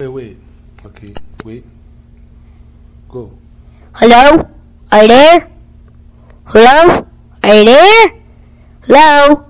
Wait, wait. Okay, wait. Go. Hello? Are you there? Hello? Are you there? Hello?